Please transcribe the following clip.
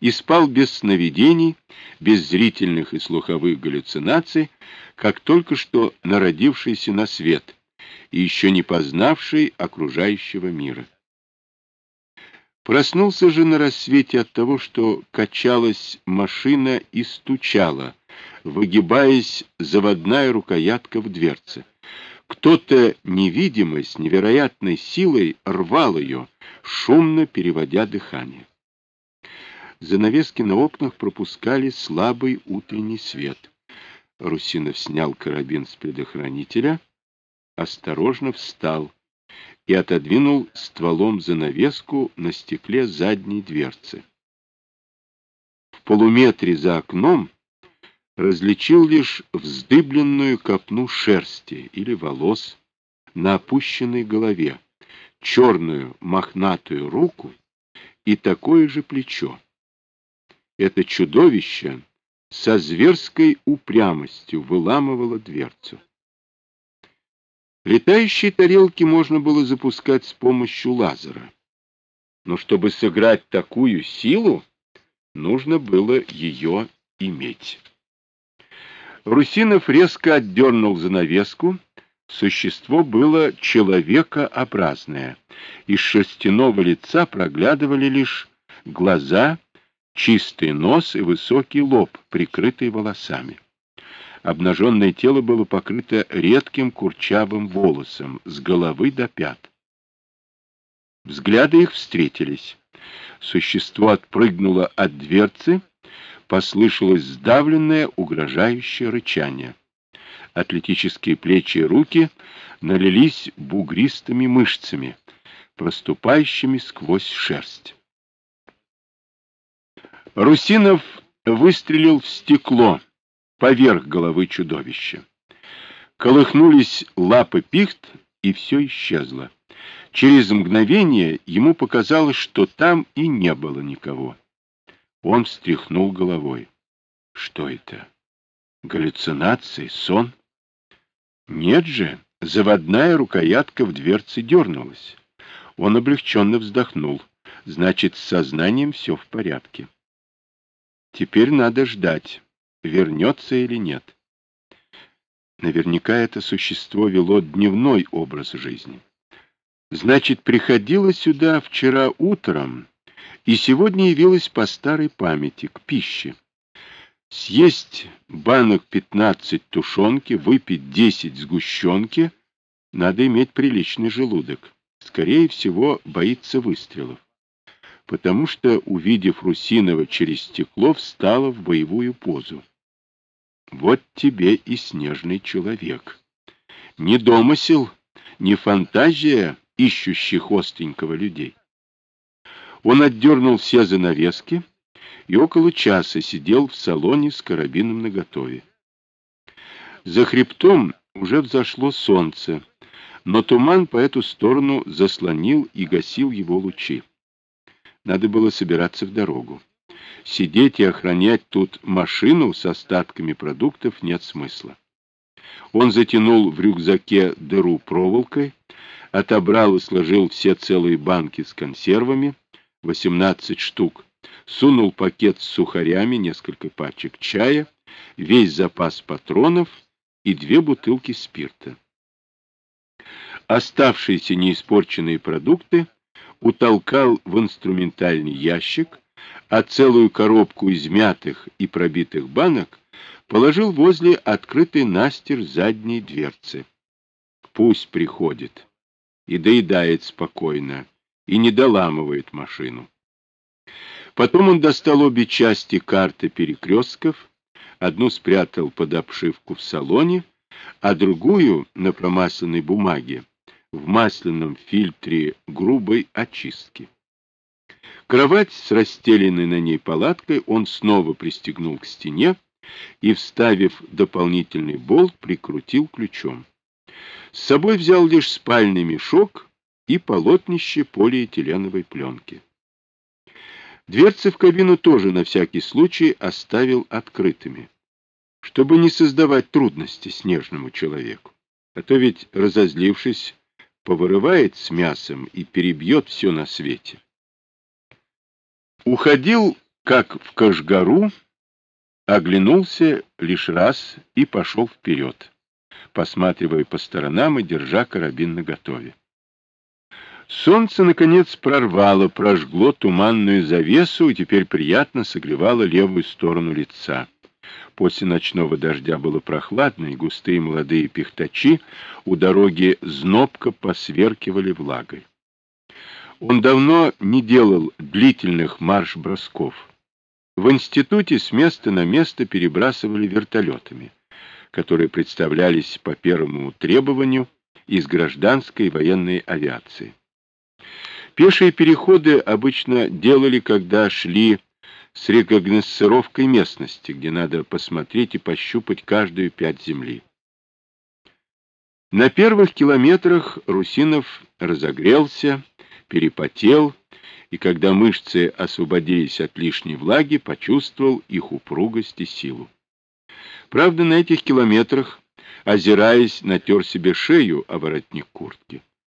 и спал без сновидений, без зрительных и слуховых галлюцинаций, как только что народившийся на свет и еще не познавший окружающего мира. Проснулся же на рассвете от того, что качалась машина и стучала, выгибаясь заводная рукоятка в дверце. Кто-то невидимый с невероятной силой рвал ее, шумно переводя дыхание. Занавески на окнах пропускали слабый утренний свет. Русинов снял карабин с предохранителя, осторожно встал и отодвинул стволом занавеску на стекле задней дверцы. В полуметре за окном различил лишь вздыбленную копну шерсти или волос на опущенной голове, черную мохнатую руку и такое же плечо. Это чудовище со зверской упрямостью выламывало дверцу. Летающие тарелки можно было запускать с помощью лазера. Но чтобы сыграть такую силу, нужно было ее иметь. Русинов резко отдернул занавеску. Существо было человекообразное. Из шерстяного лица проглядывали лишь глаза, чистый нос и высокий лоб, прикрытый волосами. Обнаженное тело было покрыто редким курчавым волосом с головы до пят. Взгляды их встретились. Существо отпрыгнуло от дверцы, послышалось сдавленное, угрожающее рычание. Атлетические плечи и руки налились бугристыми мышцами, проступающими сквозь шерсть. Русинов выстрелил в стекло, поверх головы чудовища. Колыхнулись лапы пихт, и все исчезло. Через мгновение ему показалось, что там и не было никого. Он встряхнул головой. Что это? Галлюцинации? Сон? Нет же, заводная рукоятка в дверце дернулась. Он облегченно вздохнул. Значит, с сознанием все в порядке. Теперь надо ждать вернется или нет. Наверняка это существо вело дневной образ жизни. Значит, приходило сюда вчера утром и сегодня явилось по старой памяти, к пище. Съесть банок 15 тушенки, выпить 10 сгущенки, надо иметь приличный желудок. Скорее всего, боится выстрелов. Потому что, увидев Русинова через стекло, встала в боевую позу. Вот тебе и снежный человек. Не домысел, не фантазия ищущих остренького людей. Он отдернул все занавески и около часа сидел в салоне с карабином наготове. За хребтом уже взошло солнце, но туман по эту сторону заслонил и гасил его лучи. Надо было собираться в дорогу. Сидеть и охранять тут машину с остатками продуктов нет смысла. Он затянул в рюкзаке дыру проволокой, отобрал и сложил все целые банки с консервами, 18 штук, сунул пакет с сухарями, несколько пачек чая, весь запас патронов и две бутылки спирта. Оставшиеся неиспорченные продукты утолкал в инструментальный ящик, а целую коробку измятых и пробитых банок положил возле открытой настежь задней дверцы. Пусть приходит и доедает спокойно, и не доламывает машину. Потом он достал обе части карты перекрестков, одну спрятал под обшивку в салоне, а другую на промасленной бумаге в масляном фильтре грубой очистки. Кровать с расстеленной на ней палаткой он снова пристегнул к стене и, вставив дополнительный болт, прикрутил ключом. С собой взял лишь спальный мешок и полотнище полиэтиленовой пленки. Дверцы в кабину тоже на всякий случай оставил открытыми, чтобы не создавать трудности снежному человеку. А то ведь, разозлившись, повырывает с мясом и перебьет все на свете. Уходил как в Кашгару, оглянулся лишь раз и пошел вперед, посматривая по сторонам и держа карабин наготове. Солнце, наконец, прорвало, прожгло туманную завесу и теперь приятно согревало левую сторону лица. После ночного дождя было прохладно, и густые молодые пихтачи у дороги знобко посверкивали влагой. Он давно не делал длительных марш-бросков. В институте с места на место перебрасывали вертолетами, которые представлялись по первому требованию из гражданской военной авиации. Пешие переходы обычно делали, когда шли с рекогносцировкой местности, где надо посмотреть и пощупать каждую пять земли. На первых километрах Русинов разогрелся, перепотел, и когда мышцы освободились от лишней влаги, почувствовал их упругость и силу. Правда, на этих километрах, озираясь, натер себе шею о воротник куртки.